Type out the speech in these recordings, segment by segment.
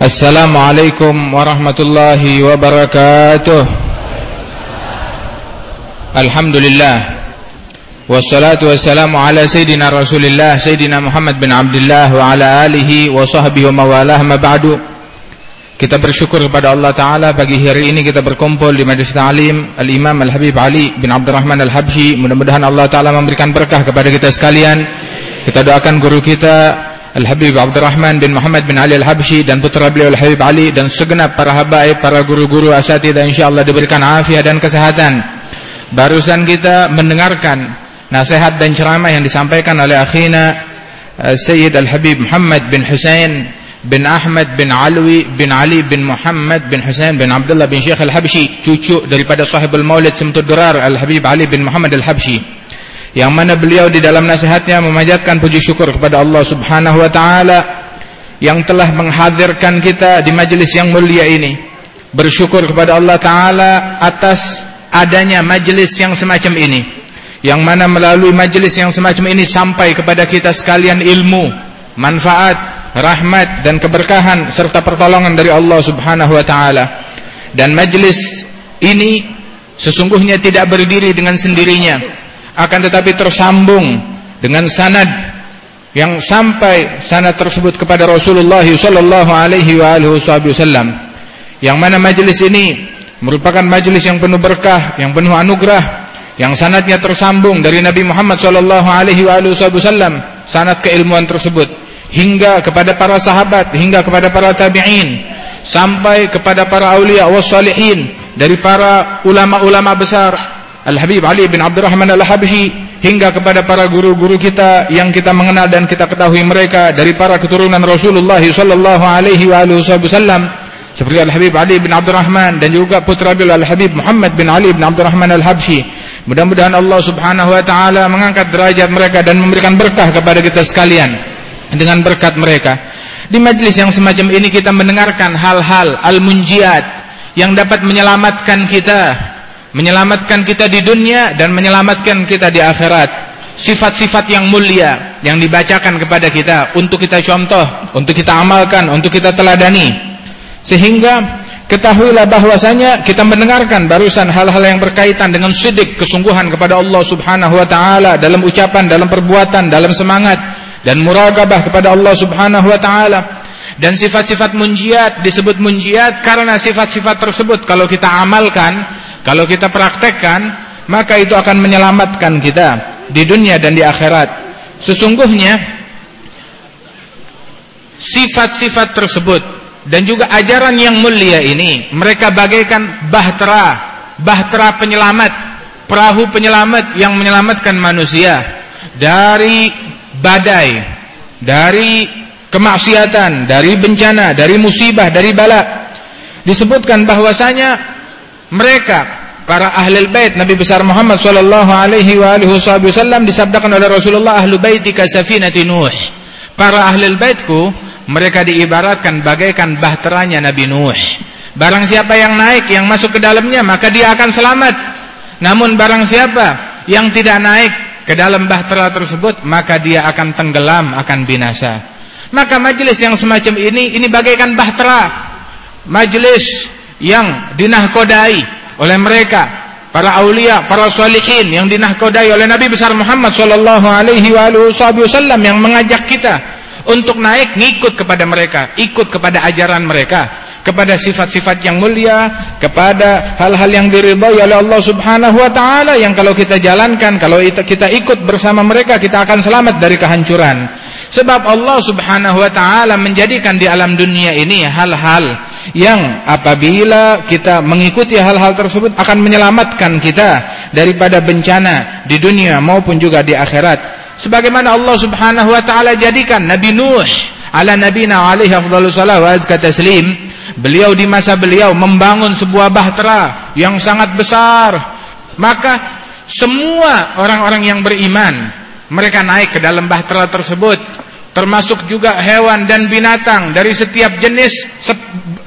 Assalamualaikum warahmatullahi wabarakatuh. Alhamdulillah. Wassalatu wassalamu ala Sayyidina Rasulillah Sayyidina Muhammad bin Abdullah Wa ala alihi wa sahbihi wa mawalah. Ma ba'du. Kita bersyukur kepada Allah Ta'ala Pagi hari ini kita berkumpul di Majlis Ta'lim Al-Imam Al-Habib Ali bin Abdurrahman Al-Habshi Mudah-mudahan Allah Ta'ala memberikan berkah kepada kita sekalian. Kita doakan guru kita Al-Habib Abdurrahman bin Muhammad bin Ali Al-Habsyi Dan putra beliau Al-Habib Ali Dan segenap para habaib, para guru-guru asatid Dan insyaAllah diberikan afiat dan kesehatan Barusan kita mendengarkan Nasihat dan ceramah yang disampaikan oleh akhina eh, Sayyid Al-Habib Muhammad bin Hussein bin Ahmad bin Alwi bin Ali bin Muhammad bin Husain bin Abdullah bin Syekh Al-Habsyi cucu daripada sahibul maulid Simtud Durar Al-Habib Ali bin Muhammad Al-Habsyi yang mana beliau di dalam nasihatnya memanjatkan puji syukur kepada Allah Subhanahu wa taala yang telah menghadirkan kita di majelis yang mulia ini. Bersyukur kepada Allah taala atas adanya majelis yang semacam ini. Yang mana melalui majelis yang semacam ini sampai kepada kita sekalian ilmu manfaat rahmat dan keberkahan serta pertolongan dari Allah Subhanahu wa taala. Dan majlis ini sesungguhnya tidak berdiri dengan sendirinya, akan tetapi tersambung dengan sanad yang sampai sanad tersebut kepada Rasulullah sallallahu alaihi wasallam. Yang mana majlis ini merupakan majlis yang penuh berkah, yang penuh anugerah, yang sanadnya tersambung dari Nabi Muhammad sallallahu alaihi wasallam, sanad keilmuan tersebut hingga kepada para sahabat, hingga kepada para tabi'in, sampai kepada para aulia wassalihin dari para ulama-ulama besar Al-Habib Ali bin Abdurrahman Al-Habsyi hingga kepada para guru-guru kita yang kita mengenal dan kita ketahui mereka dari para keturunan Rasulullah sallallahu alaihi wasallam seperti Al-Habib Ali bin Abdurrahman dan juga putra beliau Al-Habib Muhammad bin Ali bin Abdurrahman Al-Habsyi. Mudah-mudahan Allah Subhanahu wa taala mengangkat derajat mereka dan memberikan berkah kepada kita sekalian dengan berkat mereka. Di majlis yang semacam ini kita mendengarkan hal-hal al-munjiat yang dapat menyelamatkan kita, menyelamatkan kita di dunia dan menyelamatkan kita di akhirat. Sifat-sifat yang mulia yang dibacakan kepada kita untuk kita contoh, untuk kita amalkan, untuk kita teladani. Sehingga ketahuilah bahwasanya kita mendengarkan barusan hal-hal yang berkaitan dengan sidik kesungguhan kepada Allah Subhanahu wa taala dalam ucapan, dalam perbuatan, dalam semangat dan muraqabah kepada Allah Subhanahu wa taala. Dan sifat-sifat munjiat disebut munjiat karena sifat-sifat tersebut kalau kita amalkan, kalau kita praktekkan, maka itu akan menyelamatkan kita di dunia dan di akhirat. Sesungguhnya sifat-sifat tersebut dan juga ajaran yang mulia ini mereka bagaikan bahtera, bahtera penyelamat, perahu penyelamat yang menyelamatkan manusia dari badai, dari kemaksiatan, dari bencana, dari musibah, dari bala. Disebutkan bahwasanya mereka para ahli bait Nabi besar Muhammad sallallahu alaihi wa alihi wasallam disabdakan oleh Rasulullah ahlu baiti kasafinati Nuh. Para ahli baitku mereka diibaratkan bagaikan bahteranya Nabi Nuh. Barang siapa yang naik yang masuk ke dalamnya maka dia akan selamat. Namun barang siapa yang tidak naik ke dalam bahtera tersebut maka dia akan tenggelam akan binasa maka majelis yang semacam ini ini bagaikan bahtera majelis yang dinahkodai oleh mereka para aulia para salihin yang dinahkodai oleh Nabi besar Muhammad sallallahu alaihi wasallam yang mengajak kita untuk naik ngikut kepada mereka ikut kepada ajaran mereka kepada sifat-sifat yang mulia, kepada hal-hal yang diridhai oleh Allah Subhanahu wa taala yang kalau kita jalankan, kalau kita ikut bersama mereka kita akan selamat dari kehancuran. Sebab Allah Subhanahu wa taala menjadikan di alam dunia ini hal-hal yang apabila kita mengikuti hal-hal tersebut akan menyelamatkan kita daripada bencana di dunia maupun juga di akhirat. Sebagaimana Allah Subhanahu wa taala jadikan Nabi Nuh ala nabina alaihi afdhalus salam wa azka taslim beliau di masa beliau membangun sebuah bahtera yang sangat besar maka semua orang-orang yang beriman mereka naik ke dalam bahtera tersebut termasuk juga hewan dan binatang dari setiap jenis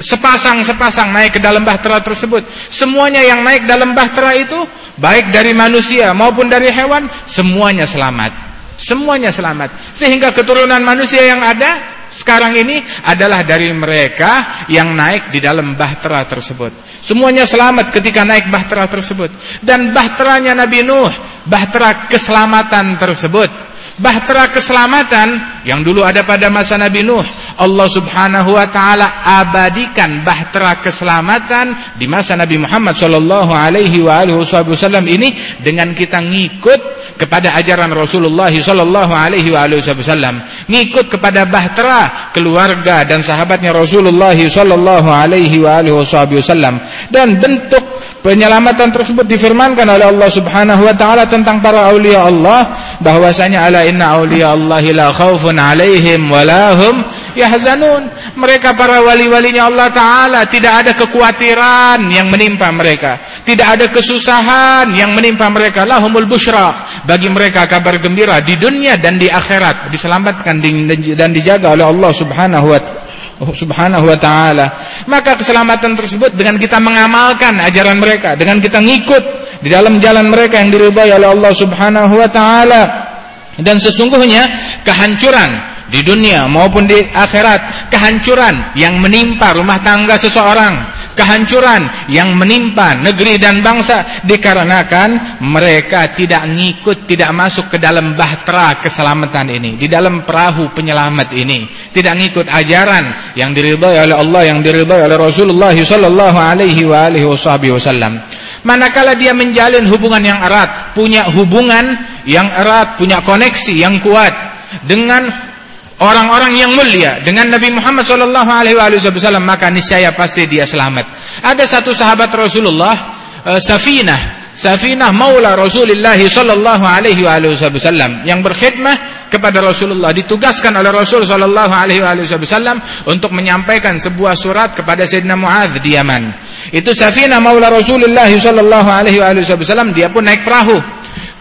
sepasang-sepasang naik ke dalam bahtera tersebut semuanya yang naik dalam bahtera itu baik dari manusia maupun dari hewan semuanya selamat Semuanya selamat. Sehingga keturunan manusia yang ada sekarang ini adalah dari mereka yang naik di dalam bahtera tersebut. Semuanya selamat ketika naik bahtera tersebut. Dan bahteranya Nabi Nuh, bahtera keselamatan tersebut bahtera keselamatan yang dulu ada pada masa Nabi Nuh Allah subhanahu wa ta'ala abadikan bahtera keselamatan di masa Nabi Muhammad sallallahu alaihi wa alihi wasallam ini dengan kita ngikut kepada ajaran Rasulullah sallallahu alaihi wa wasallam. Ngikut kepada bahtera keluarga dan sahabatnya Rasulullah sallallahu alaihi wa alihi wasallam. Dan bentuk penyelamatan tersebut difirmankan oleh Allah subhanahu wa ta'ala tentang para awliya Allah bahwasanya ala inna awliya Allahi la khawfun alaihim walahum yahzanun. Mereka para wali-walinya Allah Ta'ala tidak ada kekhawatiran yang menimpa mereka. Tidak ada kesusahan yang menimpa mereka. Lahumul bushra. Bagi mereka kabar gembira di dunia dan di akhirat. Diselamatkan dan dijaga oleh Allah Subhanahu wa Subhanahu wa taala. Maka keselamatan tersebut dengan kita mengamalkan ajaran mereka, dengan kita ngikut di dalam jalan mereka yang diridhai oleh Allah Subhanahu wa taala. Dan sesungguhnya kehancuran di dunia maupun di akhirat, kehancuran yang menimpa rumah tangga seseorang, kehancuran yang menimpa negeri dan bangsa dikarenakan mereka tidak ngikut, tidak masuk ke dalam bahtera keselamatan ini, di dalam perahu penyelamat ini, tidak ngikut ajaran yang diridhai oleh Allah, yang diridhai oleh Rasulullah sallallahu alaihi wa alihi wasallam. Manakala dia menjalin hubungan yang erat, punya hubungan yang erat, punya koneksi yang kuat dengan orang-orang yang mulia dengan Nabi Muhammad sallallahu alaihi wasallam maka niscaya pasti dia selamat. Ada satu sahabat Rasulullah uh, Safinah Safinah Maula Rasulullah sallallahu alaihi wasallam yang berkhidmah kepada Rasulullah ditugaskan oleh Rasul sallallahu alaihi wasallam untuk menyampaikan sebuah surat kepada Sayyidina Muadz di Yaman. Itu Safinah Maula Rasulullah sallallahu alaihi wasallam dia pun naik perahu.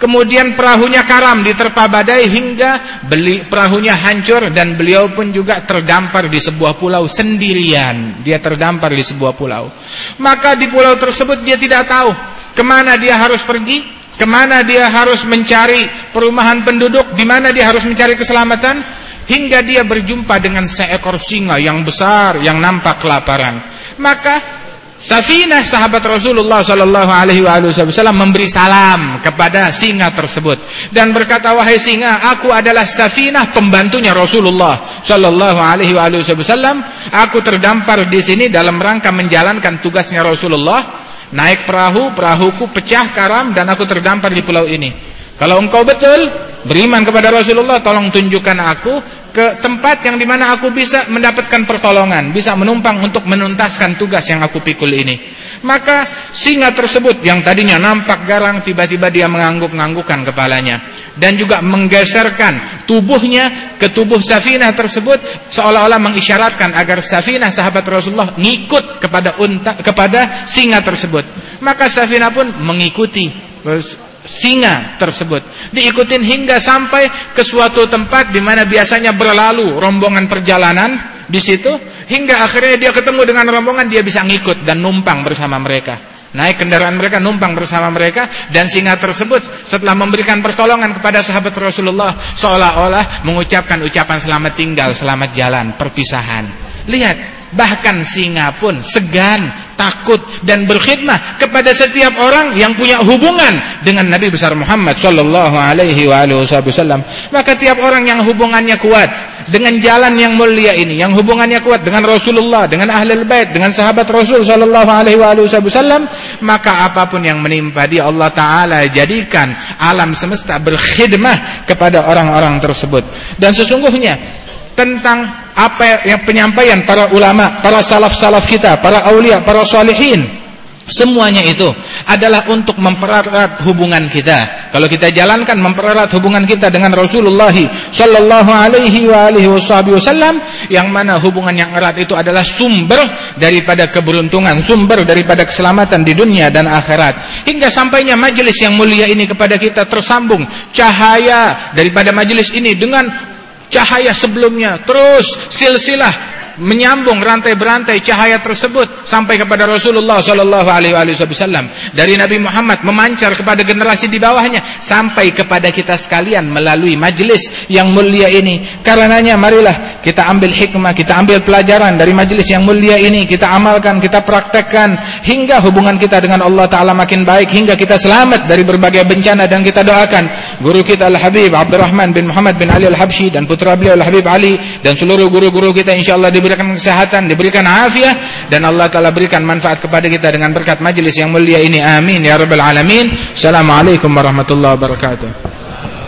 Kemudian perahunya karam diterpa badai hingga beli perahunya hancur dan beliau pun juga terdampar di sebuah pulau sendirian. Dia terdampar di sebuah pulau. Maka di pulau tersebut dia tidak tahu ke mana dia harus pergi, ke mana dia harus mencari perumahan penduduk, di mana dia harus mencari keselamatan, hingga dia berjumpa dengan seekor singa yang besar yang nampak kelaparan. Maka Safinah sahabat Rasulullah sallallahu alaihi wasallam memberi salam kepada singa tersebut dan berkata wahai singa aku adalah Safinah pembantunya Rasulullah sallallahu alaihi wasallam. Aku terdampar di sini dalam rangka menjalankan tugasnya Rasulullah naik perahu perahuku pecah karam dan aku terdampar di pulau ini. Kalau engkau betul beriman kepada Rasulullah, tolong tunjukkan aku ke tempat yang di mana aku bisa mendapatkan pertolongan, bisa menumpang untuk menuntaskan tugas yang aku pikul ini. Maka singa tersebut yang tadinya nampak garang, tiba-tiba dia mengangguk-anggukkan kepalanya dan juga menggeserkan tubuhnya ke tubuh Safinah tersebut seolah-olah mengisyaratkan agar Safinah sahabat Rasulullah ngikut kepada unta kepada singa tersebut. Maka Safinah pun mengikuti singa tersebut. Diikutin hingga sampai ke suatu tempat di mana biasanya berlalu rombongan perjalanan di situ hingga akhirnya dia ketemu dengan rombongan dia bisa ngikut dan numpang bersama mereka. Naik kendaraan mereka numpang bersama mereka dan singa tersebut setelah memberikan pertolongan kepada sahabat Rasulullah seolah-olah mengucapkan ucapan selamat tinggal selamat jalan perpisahan. Lihat Bahkan singa pun segan, takut dan berkhidmah kepada setiap orang yang punya hubungan dengan Nabi besar Muhammad sallallahu alaihi wasallam. Maka tiap orang yang hubungannya kuat dengan jalan yang mulia ini, yang hubungannya kuat dengan Rasulullah, dengan ahlul bait, dengan sahabat Rasul sallallahu alaihi wasallam, maka apa pun yang menimpa dia Allah taala jadikan alam semesta berkhidmah kepada orang-orang tersebut. Dan sesungguhnya tentang apa yang penyampaian para ulama, para salaf-salaf kita, para aulia, para salihin. Semuanya itu adalah untuk mempererat hubungan kita. Kalau kita jalankan mempererat hubungan kita dengan Rasulullah sallallahu alaihi wasallam yang mana hubungan yang erat itu adalah sumber daripada keberuntungan, sumber daripada keselamatan di dunia dan akhirat. Hingga sampainya majelis yang mulia ini kepada kita tersambung cahaya daripada majelis ini dengan cahaya sebelumnya. Terus silsilah menyambung rantai berantai cahaya tersebut sampai kepada Rasulullah sallallahu alaihi wasallam. Dari Nabi Muhammad memancar kepada generasi di bawahnya sampai kepada kita sekalian melalui majelis yang mulia ini. Karenanya marilah kita ambil hikmah kita ambil pelajaran dari majelis yang mulia ini. Kita amalkan kita praktekkan hingga hubungan kita dengan Allah taala makin baik hingga kita selamat dari berbagai bencana dan kita doakan. Guru kita Al-Habib Abdurrahman bin Muhammad bin Ali Al-Habsyi dan putra beliau Al-Habib Ali dan seluruh guru-guru kita insyaallah diberikan kesehatan, diberikan afiah dan Allah taala berikan manfaat kepada kita dengan berkat majelis yang mulia ini. Amin ya rabbal alamin. Assalamualaikum warahmatullahi wabarakatuh.